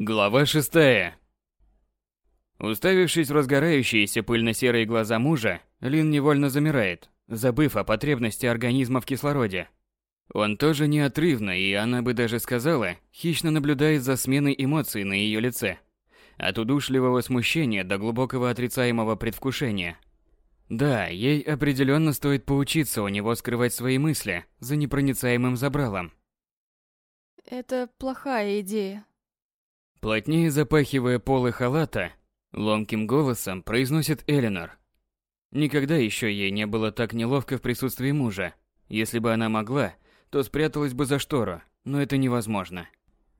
Глава шестая. Уставившись в разгорающиеся пыльно-серые глаза мужа, Лин невольно замирает, забыв о потребности организма в кислороде. Он тоже неотрывно, и она бы даже сказала, хищно наблюдает за сменой эмоций на ее лице. От удушливого смущения до глубокого отрицаемого предвкушения. Да, ей определенно стоит поучиться у него скрывать свои мысли за непроницаемым забралом. Это плохая идея. Плотнее запахивая полы халата, ломким голосом произносит Эленор. Никогда еще ей не было так неловко в присутствии мужа. Если бы она могла, то спряталась бы за штору, но это невозможно.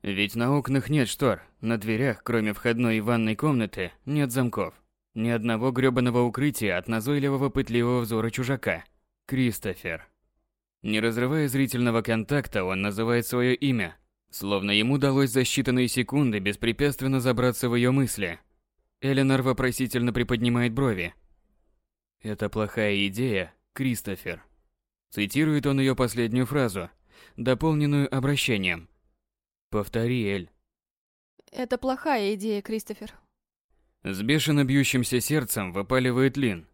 Ведь на окнах нет штор, на дверях, кроме входной и ванной комнаты, нет замков. Ни одного грёбаного укрытия от назойливого пытливого взора чужака. Кристофер. Не разрывая зрительного контакта, он называет свое имя, Словно ему удалось за считанные секунды беспрепятственно забраться в ее мысли. Эленор вопросительно приподнимает брови. «Это плохая идея, Кристофер». Цитирует он ее последнюю фразу, дополненную обращением. «Повтори, Эль». Это плохая идея, Кристофер. С бешено бьющимся сердцем выпаливает Лин.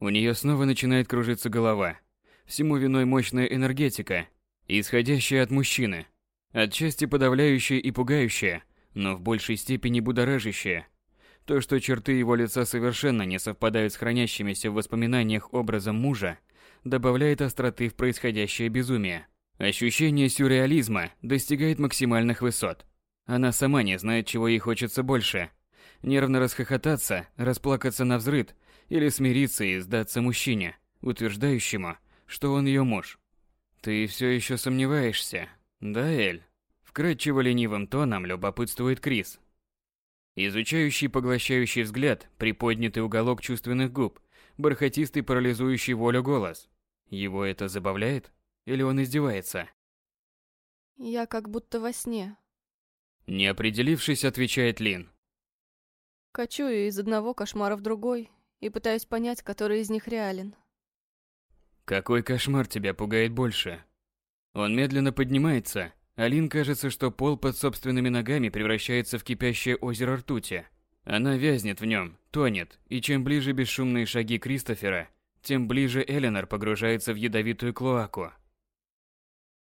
У нее снова начинает кружиться голова. Всему виной мощная энергетика, исходящая от мужчины – Отчасти подавляющее и пугающее, но в большей степени будоражащее. То, что черты его лица совершенно не совпадают с хранящимися в воспоминаниях образом мужа, добавляет остроты в происходящее безумие. Ощущение сюрреализма достигает максимальных высот. Она сама не знает, чего ей хочется больше. Нервно расхохотаться, расплакаться на взрыд или смириться и сдаться мужчине, утверждающему, что он ее муж. Ты все еще сомневаешься, да, Эль. Вкрадчиво ленивым тоном любопытствует Крис. Изучающий поглощающий взгляд, приподнятый уголок чувственных губ, бархатистый парализующий волю голос. Его это забавляет? Или он издевается? Я как будто во сне. Не определившись, отвечает Лин. Кочую из одного кошмара в другой и пытаюсь понять, который из них реален. Какой кошмар тебя пугает больше? Он медленно поднимается. Алин кажется, что пол под собственными ногами превращается в кипящее озеро ртути. Она вязнет в нем, тонет, и чем ближе бесшумные шаги Кристофера, тем ближе Эленор погружается в ядовитую клоаку.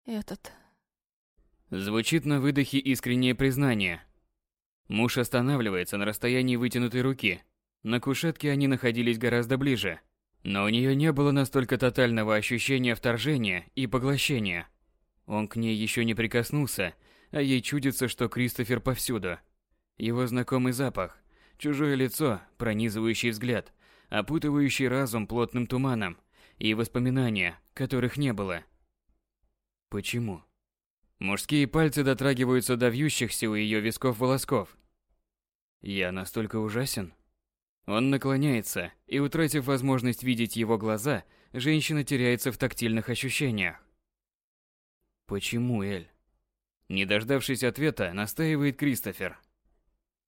Этот. Звучит на выдохе искреннее признание. Муж останавливается на расстоянии вытянутой руки. На кушетке они находились гораздо ближе, но у нее не было настолько тотального ощущения вторжения и поглощения. Он к ней еще не прикоснулся, а ей чудится, что Кристофер повсюду. Его знакомый запах, чужое лицо, пронизывающий взгляд, опутывающий разум плотным туманом и воспоминания, которых не было. Почему? Мужские пальцы дотрагиваются до вьющихся у ее висков волосков. Я настолько ужасен? Он наклоняется, и, утратив возможность видеть его глаза, женщина теряется в тактильных ощущениях. Почему, Эль? Не дождавшись ответа, настаивает Кристофер.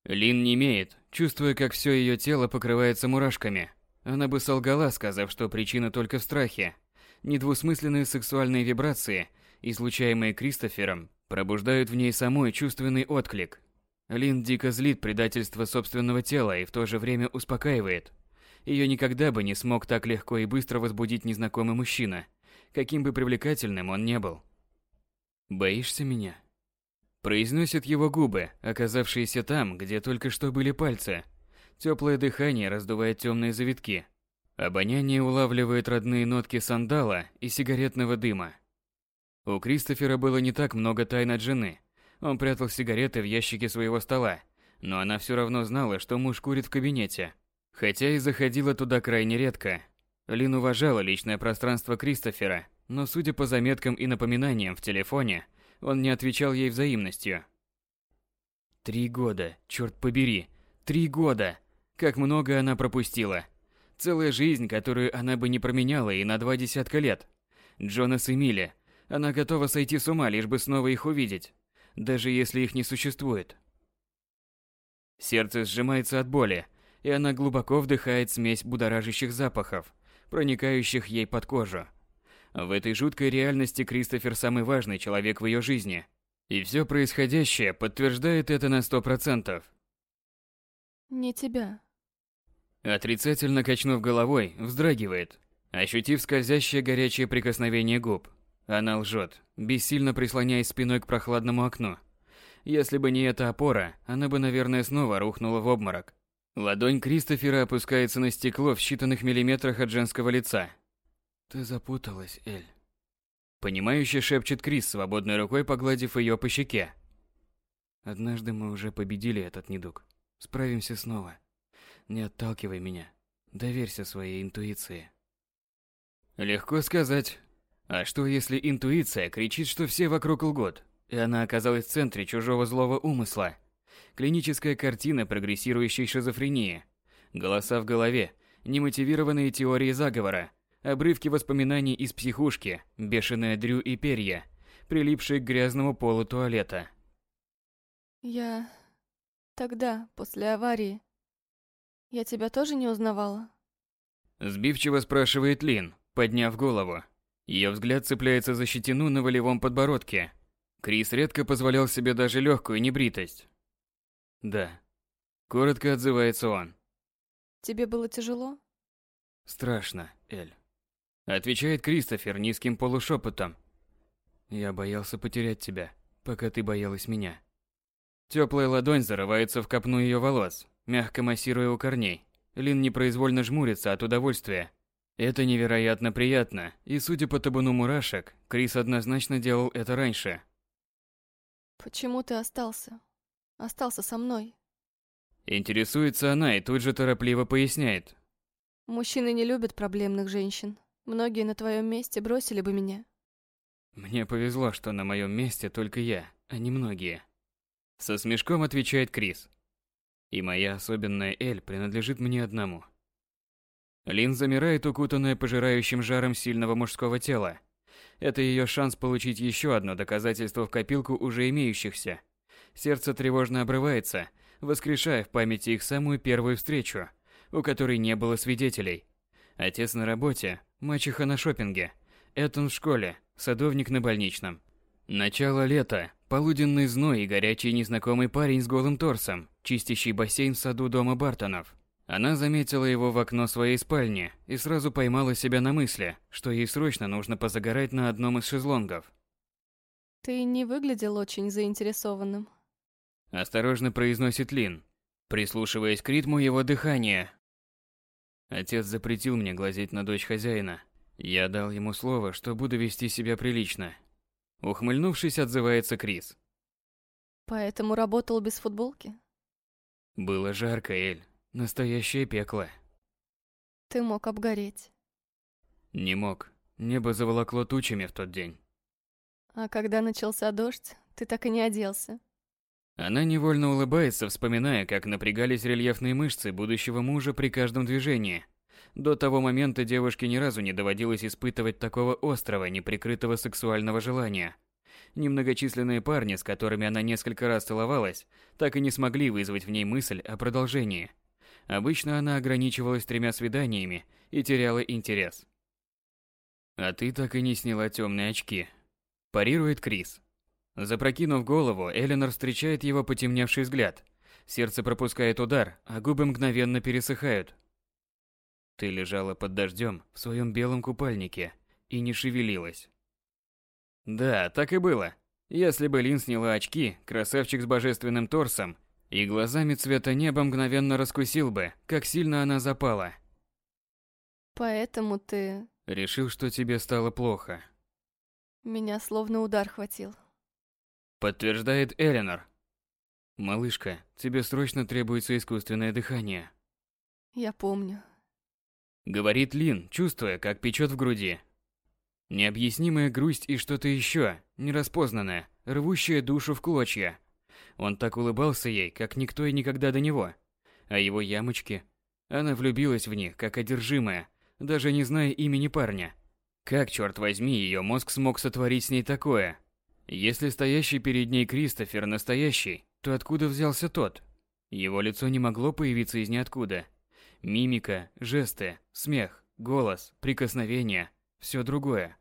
Лин не имеет, чувствуя, как все ее тело покрывается мурашками. Она бы солгала, сказав, что причина только в страхе. Недвусмысленные сексуальные вибрации, излучаемые Кристофером, пробуждают в ней самой чувственный отклик. Лин дико злит предательство собственного тела и в то же время успокаивает. Ее никогда бы не смог так легко и быстро возбудить незнакомый мужчина, каким бы привлекательным он не был. «Боишься меня?» Произносят его губы, оказавшиеся там, где только что были пальцы. Теплое дыхание раздувает темные завитки. Обоняние улавливает родные нотки сандала и сигаретного дыма. У Кристофера было не так много тайн от жены. Он прятал сигареты в ящике своего стола, но она все равно знала, что муж курит в кабинете. Хотя и заходила туда крайне редко. Лин уважала личное пространство Кристофера, но судя по заметкам и напоминаниям в телефоне, он не отвечал ей взаимностью. Три года, черт побери, три года! Как много она пропустила! Целая жизнь, которую она бы не променяла и на два десятка лет. Джонас и Милли. Она готова сойти с ума, лишь бы снова их увидеть. Даже если их не существует. Сердце сжимается от боли, и она глубоко вдыхает смесь будоражащих запахов, проникающих ей под кожу. В этой жуткой реальности Кристофер самый важный человек в ее жизни. И все происходящее подтверждает это на сто процентов. Не тебя. Отрицательно качнув головой, вздрагивает, ощутив скользящее горячее прикосновение губ. Она лжет, бессильно прислоняясь спиной к прохладному окну. Если бы не эта опора, она бы, наверное, снова рухнула в обморок. Ладонь Кристофера опускается на стекло в считанных миллиметрах от женского лица. «Ты запуталась, Эль». Понимающе шепчет Крис, свободной рукой погладив ее по щеке. «Однажды мы уже победили этот недуг. Справимся снова. Не отталкивай меня. Доверься своей интуиции». Легко сказать. А что, если интуиция кричит, что все вокруг лгут, и она оказалась в центре чужого злого умысла? Клиническая картина прогрессирующей шизофрении. Голоса в голове, немотивированные теории заговора, обрывки воспоминаний из психушки, бешеная дрю и перья, прилипшие к грязному полу туалета. Я... Тогда, после аварии... Я тебя тоже не узнавала? Сбивчиво спрашивает Лин, подняв голову. Ее взгляд цепляется за щетину на волевом подбородке. Крис редко позволял себе даже легкую небритость. Да. Коротко отзывается он. Тебе было тяжело? Страшно, Эль. Отвечает Кристофер низким полушепотом. Я боялся потерять тебя, пока ты боялась меня. Теплая ладонь зарывается в копну ее волос, мягко массируя у корней. Лин непроизвольно жмурится от удовольствия. Это невероятно приятно, и судя по табуну мурашек, Крис однозначно делал это раньше. Почему ты остался? Остался со мной? Интересуется она и тут же торопливо поясняет. Мужчины не любят проблемных женщин. Многие на твоем месте бросили бы меня. Мне повезло, что на моем месте только я, а не многие. Со смешком отвечает Крис. И моя особенная Эль принадлежит мне одному. Лин замирает, укутанная пожирающим жаром сильного мужского тела. Это ее шанс получить еще одно доказательство в копилку уже имеющихся. Сердце тревожно обрывается, воскрешая в памяти их самую первую встречу, у которой не было свидетелей. Отец на работе, мачеха на шопинге, Этон в школе, садовник на больничном. Начало лета, полуденный зной и горячий незнакомый парень с голым торсом, чистящий бассейн в саду дома Бартонов. Она заметила его в окно своей спальни и сразу поймала себя на мысли, что ей срочно нужно позагорать на одном из шезлонгов. Ты не выглядел очень заинтересованным. Осторожно произносит Лин, прислушиваясь к ритму его дыхания. Отец запретил мне глазеть на дочь хозяина. Я дал ему слово, что буду вести себя прилично. Ухмыльнувшись, отзывается Крис. Поэтому работал без футболки? Было жарко, Эль. Настоящее пекло. Ты мог обгореть. Не мог. Небо заволокло тучами в тот день. А когда начался дождь, ты так и не оделся. Она невольно улыбается, вспоминая, как напрягались рельефные мышцы будущего мужа при каждом движении. До того момента девушке ни разу не доводилось испытывать такого острого, неприкрытого сексуального желания. Немногочисленные парни, с которыми она несколько раз целовалась, так и не смогли вызвать в ней мысль о продолжении – Обычно она ограничивалась тремя свиданиями и теряла интерес. «А ты так и не сняла темные очки», – парирует Крис. Запрокинув голову, Эленор встречает его потемневший взгляд. Сердце пропускает удар, а губы мгновенно пересыхают. Ты лежала под дождем в своем белом купальнике и не шевелилась. Да, так и было. Если бы Лин сняла очки, красавчик с божественным торсом и глазами цвета неба мгновенно раскусил бы, как сильно она запала. Поэтому ты... Решил, что тебе стало плохо. Меня словно удар хватил. Подтверждает Эленор. Малышка, тебе срочно требуется искусственное дыхание. Я помню. Говорит Лин, чувствуя, как печет в груди. Необъяснимая грусть и что-то еще, нераспознанное, рвущее душу в клочья. Он так улыбался ей, как никто и никогда до него. А его ямочки... Она влюбилась в них, как одержимая, даже не зная имени парня. Как, черт возьми, ее мозг смог сотворить с ней такое? Если стоящий перед ней Кристофер настоящий, то откуда взялся тот? Его лицо не могло появиться из ниоткуда. Мимика, жесты, смех, голос, прикосновения – все другое.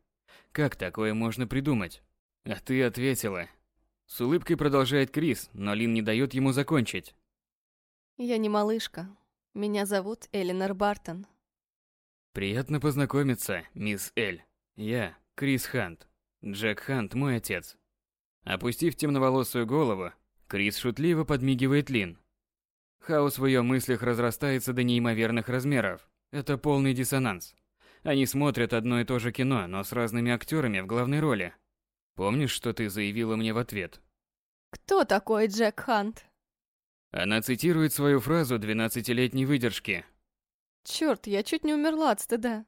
Как такое можно придумать? А ты ответила, С улыбкой продолжает Крис, но Лин не дает ему закончить. Я не малышка. Меня зовут Элинор Бартон. Приятно познакомиться, мисс Эль. Я Крис Хант. Джек Хант мой отец. Опустив темноволосую голову, Крис шутливо подмигивает Лин. Хаос в ее мыслях разрастается до неимоверных размеров. Это полный диссонанс. Они смотрят одно и то же кино, но с разными актерами в главной роли. Помнишь, что ты заявила мне в ответ? Кто такой Джек Хант? Она цитирует свою фразу двенадцатилетней выдержки. Черт, я чуть не умерла от стыда.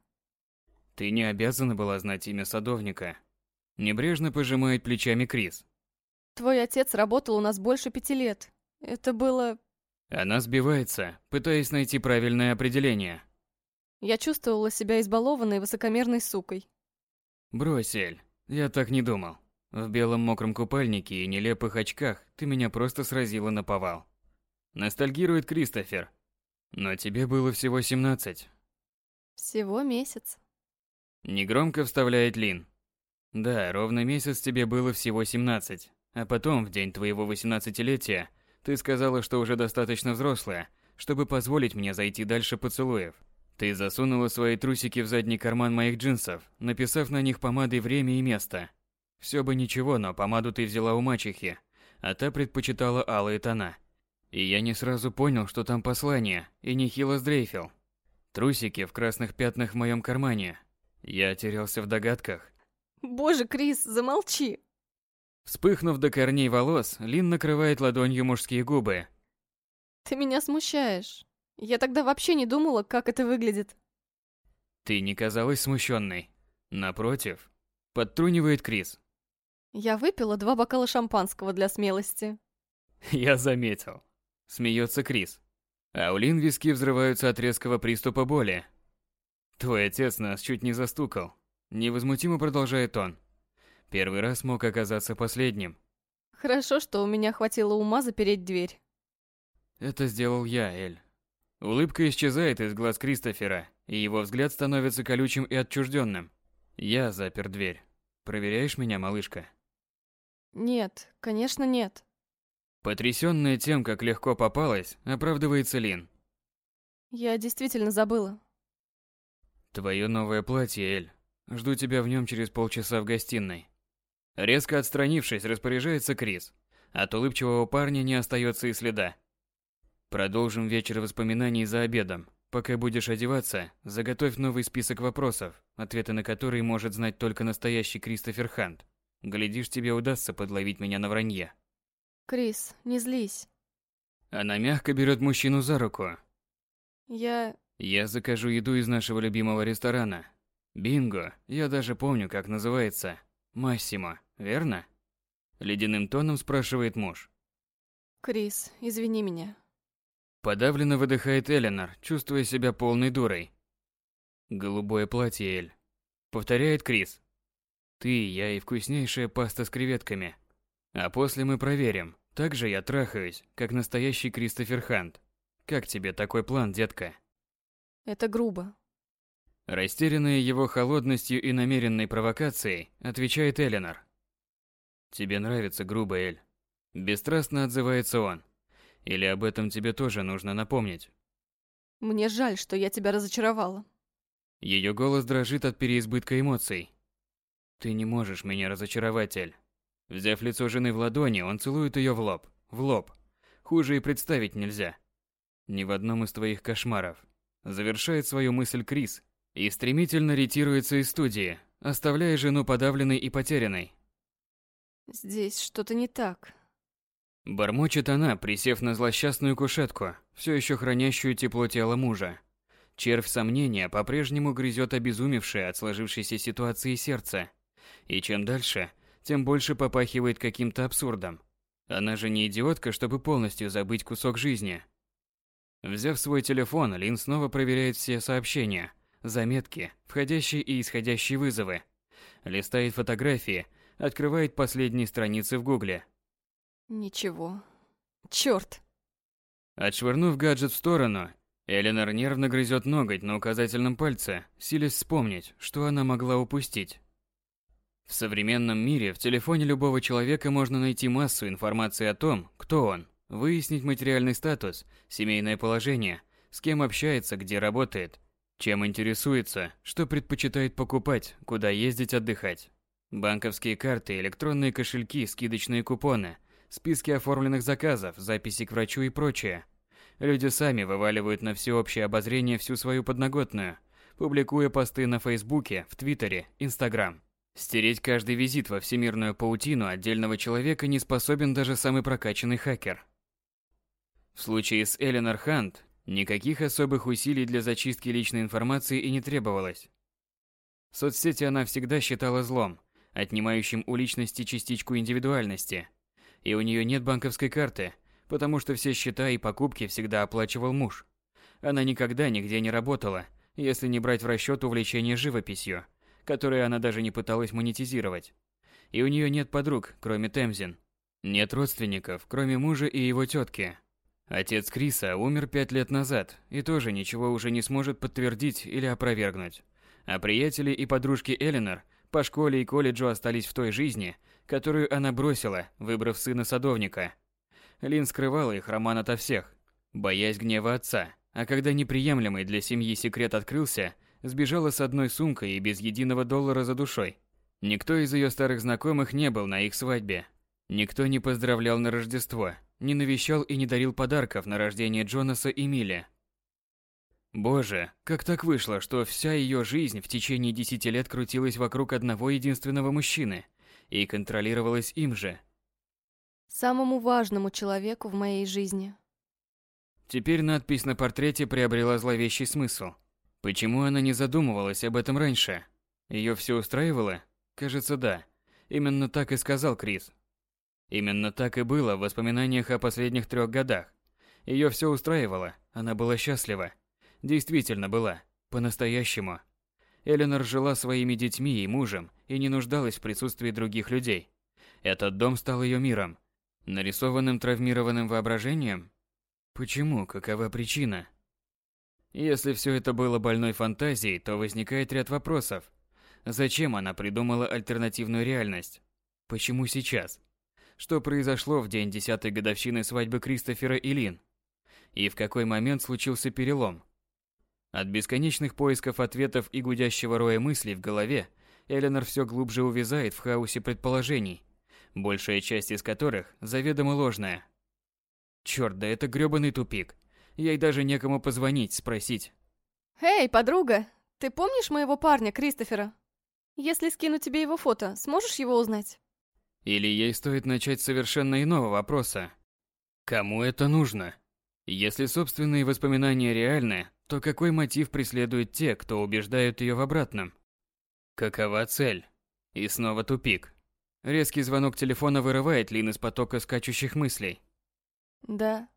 Ты не обязана была знать имя садовника. Небрежно пожимает плечами Крис. Твой отец работал у нас больше пяти лет. Это было... Она сбивается, пытаясь найти правильное определение. Я чувствовала себя избалованной высокомерной сукой. Брось, Эль, я так не думал. В белом мокром купальнике и нелепых очках ты меня просто сразила на повал. Ностальгирует Кристофер. Но тебе было всего 17. Всего месяц. Негромко вставляет Лин. Да, ровно месяц тебе было всего 17. А потом, в день твоего 18-летия, ты сказала, что уже достаточно взрослая, чтобы позволить мне зайти дальше поцелуев. Ты засунула свои трусики в задний карман моих джинсов, написав на них помадой время и место. Все бы ничего, но помаду ты взяла у мачехи, а та предпочитала алые тона. И я не сразу понял, что там послание, и нехило сдрейфил. Трусики в красных пятнах в моем кармане. Я терялся в догадках. Боже, Крис, замолчи. Вспыхнув до корней волос, Лин накрывает ладонью мужские губы. Ты меня смущаешь. Я тогда вообще не думала, как это выглядит. Ты не казалась смущенной. Напротив, подтрунивает Крис. Я выпила два бокала шампанского для смелости. Я заметил. Смеется Крис. А у Лин виски взрываются от резкого приступа боли. Твой отец нас чуть не застукал. Невозмутимо продолжает он. Первый раз мог оказаться последним. Хорошо, что у меня хватило ума запереть дверь. Это сделал я, Эль. Улыбка исчезает из глаз Кристофера, и его взгляд становится колючим и отчужденным. Я запер дверь. Проверяешь меня, малышка? Нет, конечно нет. Потрясённая тем, как легко попалась, оправдывается Лин. Я действительно забыла. Твое новое платье, Эль. Жду тебя в нем через полчаса в гостиной. Резко отстранившись, распоряжается Крис. От улыбчивого парня не остается и следа. Продолжим вечер воспоминаний за обедом. Пока будешь одеваться, заготовь новый список вопросов, ответы на которые может знать только настоящий Кристофер Хант. Глядишь, тебе удастся подловить меня на вранье. Крис, не злись. Она мягко берет мужчину за руку. Я... Я закажу еду из нашего любимого ресторана. Бинго, я даже помню, как называется. Массимо, верно? Ледяным тоном спрашивает муж. Крис, извини меня. Подавленно выдыхает Эленор, чувствуя себя полной дурой. Голубое платье, Эль. Повторяет Крис. Ты, я и вкуснейшая паста с креветками. А после мы проверим, так же я трахаюсь, как настоящий Кристофер Хант. Как тебе такой план, детка? Это грубо. Растерянная его холодностью и намеренной провокацией, отвечает Эленор. Тебе нравится грубо, Эль. Бесстрастно отзывается он. Или об этом тебе тоже нужно напомнить? Мне жаль, что я тебя разочаровала. Ее голос дрожит от переизбытка эмоций. Ты не можешь меня разочаровать, Эль. Взяв лицо жены в ладони, он целует ее в лоб. В лоб. Хуже и представить нельзя. Ни в одном из твоих кошмаров. Завершает свою мысль Крис и стремительно ретируется из студии, оставляя жену подавленной и потерянной. Здесь что-то не так. Бормочет она, присев на злосчастную кушетку, все еще хранящую тепло тела мужа. Червь сомнения по-прежнему грызет обезумевшее от сложившейся ситуации сердце. И чем дальше, тем больше попахивает каким-то абсурдом. Она же не идиотка, чтобы полностью забыть кусок жизни. Взяв свой телефон, Лин снова проверяет все сообщения, заметки, входящие и исходящие вызовы. Листает фотографии, открывает последние страницы в гугле. Ничего. Чёрт. Отшвырнув гаджет в сторону, Эленор нервно грызет ноготь на указательном пальце, силясь вспомнить, что она могла упустить. В современном мире в телефоне любого человека можно найти массу информации о том, кто он, выяснить материальный статус, семейное положение, с кем общается, где работает, чем интересуется, что предпочитает покупать, куда ездить отдыхать. Банковские карты, электронные кошельки, скидочные купоны, списки оформленных заказов, записи к врачу и прочее. Люди сами вываливают на всеобщее обозрение всю свою подноготную, публикуя посты на Фейсбуке, в Твиттере, Инстаграм. Стереть каждый визит во всемирную паутину отдельного человека не способен даже самый прокачанный хакер. В случае с Эленор Хант никаких особых усилий для зачистки личной информации и не требовалось. Соцсети она всегда считала злом, отнимающим у личности частичку индивидуальности. И у нее нет банковской карты, потому что все счета и покупки всегда оплачивал муж. Она никогда нигде не работала, если не брать в расчет увлечение живописью, которое она даже не пыталась монетизировать. И у нее нет подруг, кроме Темзин. Нет родственников, кроме мужа и его тетки. Отец Криса умер пять лет назад и тоже ничего уже не сможет подтвердить или опровергнуть. А приятели и подружки Эленор по школе и колледжу остались в той жизни, которую она бросила, выбрав сына садовника. Лин скрывала их роман ото всех, боясь гнева отца, а когда неприемлемый для семьи секрет открылся, сбежала с одной сумкой и без единого доллара за душой. Никто из ее старых знакомых не был на их свадьбе. Никто не поздравлял на Рождество, не навещал и не дарил подарков на рождение Джонаса и Милли. Боже, как так вышло, что вся ее жизнь в течение десяти лет крутилась вокруг одного единственного мужчины и контролировалась им же. Самому важному человеку в моей жизни. Теперь надпись на портрете приобрела зловещий смысл. Почему она не задумывалась об этом раньше? Ее все устраивало? Кажется, да. Именно так и сказал Крис. Именно так и было в воспоминаниях о последних трех годах. Ее все устраивало, она была счастлива. Действительно была. По-настоящему. Эленор жила своими детьми и мужем и не нуждалась в присутствии других людей. Этот дом стал ее миром. Нарисованным травмированным воображением? Почему? Какова причина? Если все это было больной фантазией, то возникает ряд вопросов. Зачем она придумала альтернативную реальность? Почему сейчас? Что произошло в день десятой годовщины свадьбы Кристофера и Лин? И в какой момент случился перелом? От бесконечных поисков ответов и гудящего роя мыслей в голове Эленор все глубже увязает в хаосе предположений, большая часть из которых заведомо ложная. Черт, да это грёбаный тупик. Ей даже некому позвонить, спросить. «Эй, подруга, ты помнишь моего парня, Кристофера? Если скину тебе его фото, сможешь его узнать?» Или ей стоит начать с совершенно иного вопроса. Кому это нужно? Если собственные воспоминания реальны, то какой мотив преследуют те, кто убеждают ее в обратном? Какова цель? И снова тупик. Резкий звонок телефона вырывает Лин из потока скачущих мыслей. «Да».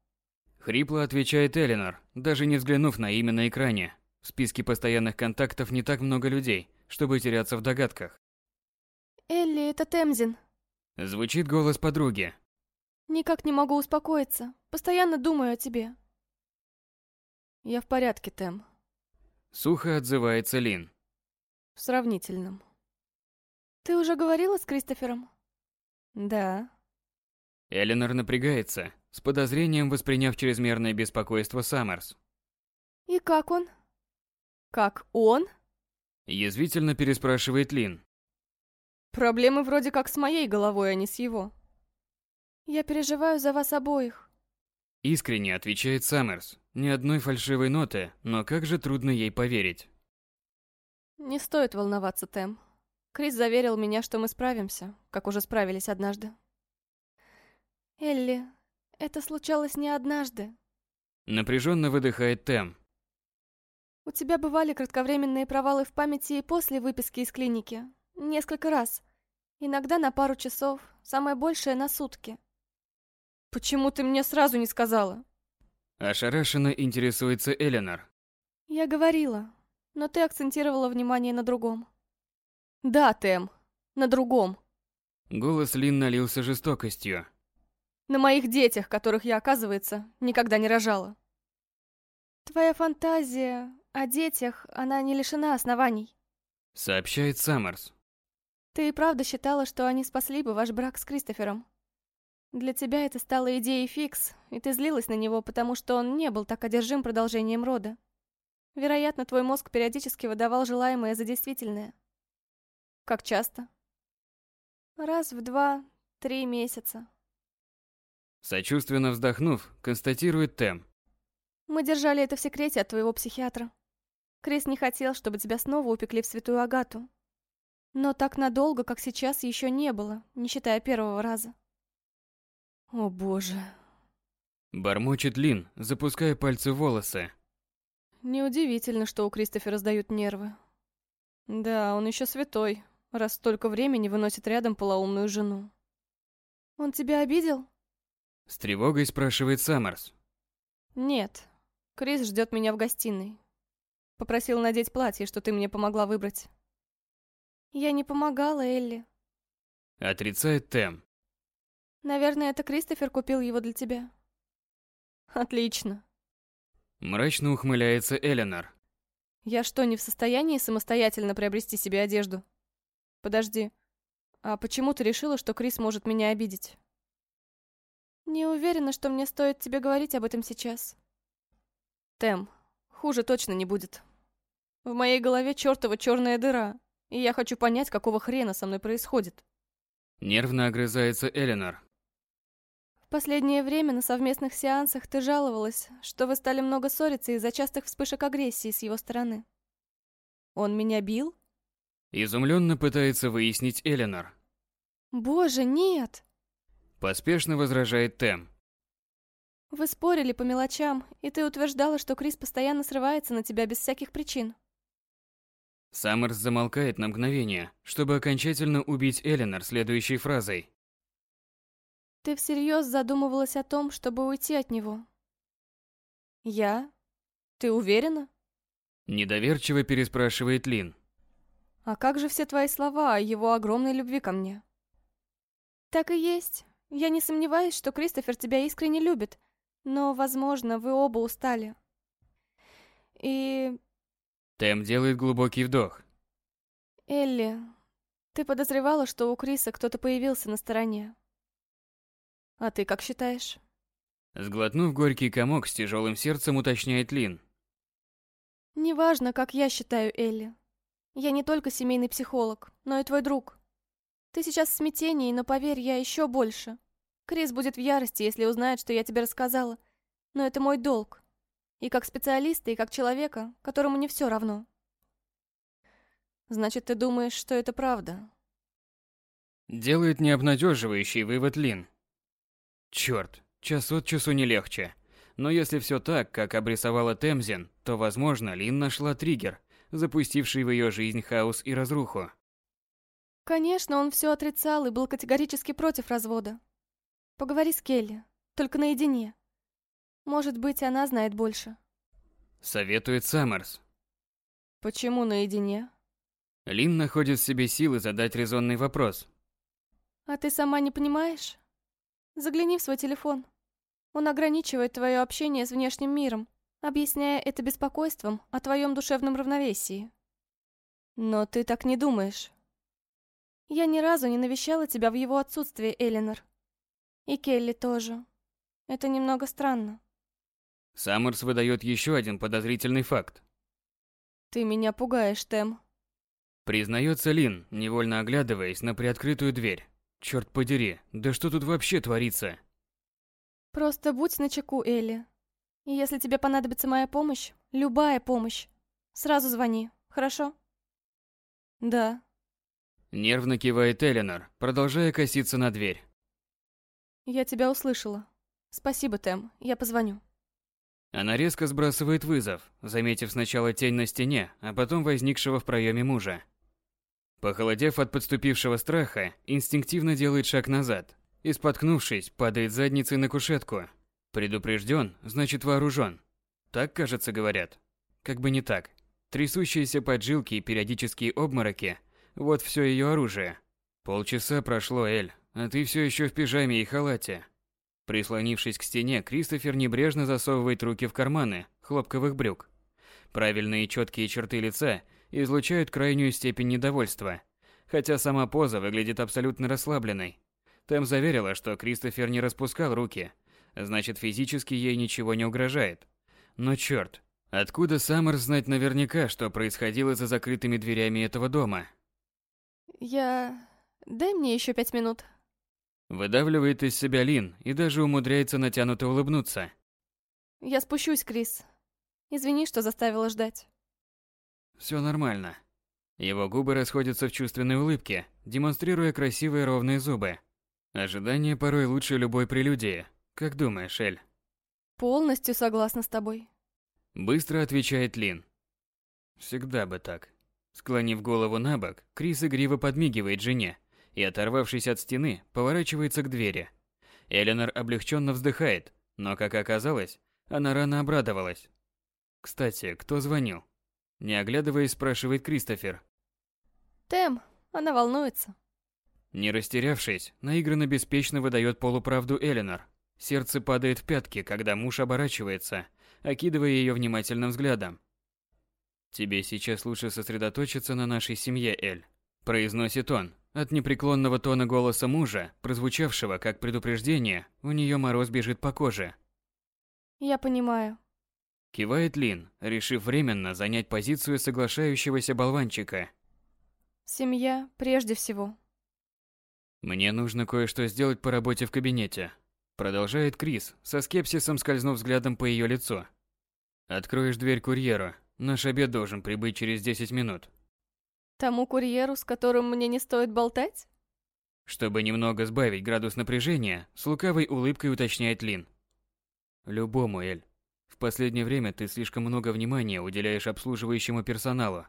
Хрипло отвечает Эленор, даже не взглянув на имя на экране. В списке постоянных контактов не так много людей, чтобы теряться в догадках. «Элли, это Темзин». Звучит голос подруги. «Никак не могу успокоиться. Постоянно думаю о тебе. Я в порядке, Тем. Сухо отзывается Лин. В сравнительном. Ты уже говорила с Кристофером? Да. Эленор напрягается, с подозрением восприняв чрезмерное беспокойство Саммерс. И как он? Как он? Язвительно переспрашивает Лин. Проблемы вроде как с моей головой, а не с его. Я переживаю за вас обоих. Искренне отвечает Саммерс. Ни одной фальшивой ноты, но как же трудно ей поверить. Не стоит волноваться, Тем. Крис заверил меня, что мы справимся, как уже справились однажды. Элли, это случалось не однажды. Напряженно выдыхает Тем. У тебя бывали кратковременные провалы в памяти и после выписки из клиники. Несколько раз. Иногда на пару часов, самое большее на сутки. Почему ты мне сразу не сказала? Ошарашенно интересуется Эленор. Я говорила, но ты акцентировала внимание на другом. Да, Тем, на другом. Голос Лин налился жестокостью. На моих детях, которых я, оказывается, никогда не рожала. Твоя фантазия о детях, она не лишена оснований. Сообщает Саммерс. Ты и правда считала, что они спасли бы ваш брак с Кристофером? Для тебя это стало идеей фикс, и ты злилась на него, потому что он не был так одержим продолжением рода. Вероятно, твой мозг периодически выдавал желаемое за действительное. Как часто? Раз в два-три месяца. Сочувственно вздохнув, констатирует Тем. Мы держали это в секрете от твоего психиатра. Крис не хотел, чтобы тебя снова упекли в святую Агату. Но так надолго, как сейчас, еще не было, не считая первого раза. О боже. Бормочет Лин, запуская пальцы в волосы. Неудивительно, что у Кристофера сдают нервы. Да, он еще святой, раз столько времени выносит рядом полоумную жену. Он тебя обидел? С тревогой спрашивает Саммерс. Нет. Крис ждет меня в гостиной. Попросил надеть платье, что ты мне помогла выбрать. Я не помогала, Элли. Отрицает Тем. Наверное, это Кристофер купил его для тебя. Отлично. Мрачно ухмыляется Эленор. Я что, не в состоянии самостоятельно приобрести себе одежду? Подожди. А почему ты решила, что Крис может меня обидеть? Не уверена, что мне стоит тебе говорить об этом сейчас. Тем, хуже точно не будет. В моей голове чертова черная дыра, и я хочу понять, какого хрена со мной происходит. Нервно огрызается Эленор. В последнее время на совместных сеансах ты жаловалась, что вы стали много ссориться из-за частых вспышек агрессии с его стороны. Он меня бил? Изумленно пытается выяснить Эленор. Боже, нет! Поспешно возражает Тем. Вы спорили по мелочам, и ты утверждала, что Крис постоянно срывается на тебя без всяких причин. Саммерс замолкает на мгновение, чтобы окончательно убить Эленор следующей фразой. Ты всерьез задумывалась о том, чтобы уйти от него? Я? Ты уверена? Недоверчиво переспрашивает Лин. А как же все твои слова о его огромной любви ко мне? Так и есть. Я не сомневаюсь, что Кристофер тебя искренне любит, но, возможно, вы оба устали. И... Тем делает глубокий вдох. Элли, ты подозревала, что у Криса кто-то появился на стороне. А ты как считаешь? Сглотнув горький комок с тяжелым сердцем, уточняет Лин. Неважно, как я считаю, Элли. Я не только семейный психолог, но и твой друг. Ты сейчас в смятении, но поверь, я еще больше. Крис будет в ярости, если узнает, что я тебе рассказала. Но это мой долг. И как специалиста, и как человека, которому не все равно. Значит, ты думаешь, что это правда? Делает необнадеживающий вывод Лин. Черт, час от часу не легче. Но если все так, как обрисовала Темзин, то, возможно, Лин нашла триггер, запустивший в ее жизнь хаос и разруху. Конечно, он все отрицал и был категорически против развода. Поговори с Келли, только наедине. Может быть, она знает больше. Советует Саммерс. Почему наедине? Лин находит в себе силы задать резонный вопрос. А ты сама не понимаешь? Загляни в свой телефон. Он ограничивает твое общение с внешним миром, объясняя это беспокойством о твоем душевном равновесии. Но ты так не думаешь. Я ни разу не навещала тебя в его отсутствие, Элинор. И Келли тоже. Это немного странно. Саммерс выдает еще один подозрительный факт. Ты меня пугаешь, Тем. Признается Лин, невольно оглядываясь на приоткрытую дверь. Черт подери, да что тут вообще творится? Просто будь начеку, Элли. И если тебе понадобится моя помощь, любая помощь, сразу звони, хорошо? Да, Нервно кивает Эленор, продолжая коситься на дверь. Я тебя услышала. Спасибо, Тем, я позвоню. Она резко сбрасывает вызов, заметив сначала тень на стене, а потом возникшего в проеме мужа. Похолодев от подступившего страха, инстинктивно делает шаг назад и, споткнувшись, падает задницей на кушетку. Предупрежден, значит вооружен. Так, кажется, говорят. Как бы не так. Трясущиеся поджилки и периодические обмороки вот все ее оружие. Полчаса прошло, Эль, а ты все еще в пижаме и халате. Прислонившись к стене, Кристофер небрежно засовывает руки в карманы хлопковых брюк. Правильные четкие черты лица излучают крайнюю степень недовольства, хотя сама поза выглядит абсолютно расслабленной. Тэм заверила, что Кристофер не распускал руки, значит физически ей ничего не угрожает. Но черт, откуда Саммер знать наверняка, что происходило за закрытыми дверями этого дома? Я... Дай мне еще пять минут. Выдавливает из себя Лин и даже умудряется натянуто улыбнуться. Я спущусь, Крис. Извини, что заставила ждать. Все нормально. Его губы расходятся в чувственной улыбке, демонстрируя красивые ровные зубы. Ожидание порой лучше любой прелюдии. Как думаешь, Эль? Полностью согласна с тобой. Быстро отвечает Лин. Всегда бы так. Склонив голову на бок, Крис игриво подмигивает жене и, оторвавшись от стены, поворачивается к двери. Эленор облегченно вздыхает, но, как оказалось, она рано обрадовалась. Кстати, кто звонил? Не оглядываясь, спрашивает Кристофер. Тем, она волнуется. Не растерявшись, наигранно беспечно выдает полуправду Эленор. Сердце падает в пятки, когда муж оборачивается, окидывая ее внимательным взглядом. «Тебе сейчас лучше сосредоточиться на нашей семье, Эль», – произносит он. От непреклонного тона голоса мужа, прозвучавшего как предупреждение, у нее мороз бежит по коже. «Я понимаю», – кивает Лин, решив временно занять позицию соглашающегося болванчика. «Семья прежде всего». Мне нужно кое-что сделать по работе в кабинете. Продолжает Крис, со скепсисом скользнув взглядом по ее лицу. Откроешь дверь курьеру. Наш обед должен прибыть через 10 минут. Тому курьеру, с которым мне не стоит болтать? Чтобы немного сбавить градус напряжения, с лукавой улыбкой уточняет Лин. Любому, Эль. В последнее время ты слишком много внимания уделяешь обслуживающему персоналу.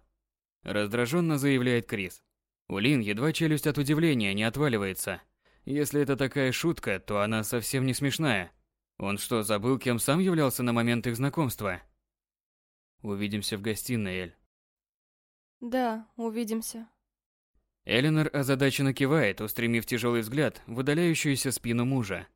Раздраженно заявляет Крис. У Лин едва челюсть от удивления не отваливается. Если это такая шутка, то она совсем не смешная. Он что, забыл, кем сам являлся на момент их знакомства? Увидимся в гостиной, Эль. Да, увидимся. Эленор озадаченно кивает, устремив тяжелый взгляд в удаляющуюся спину мужа.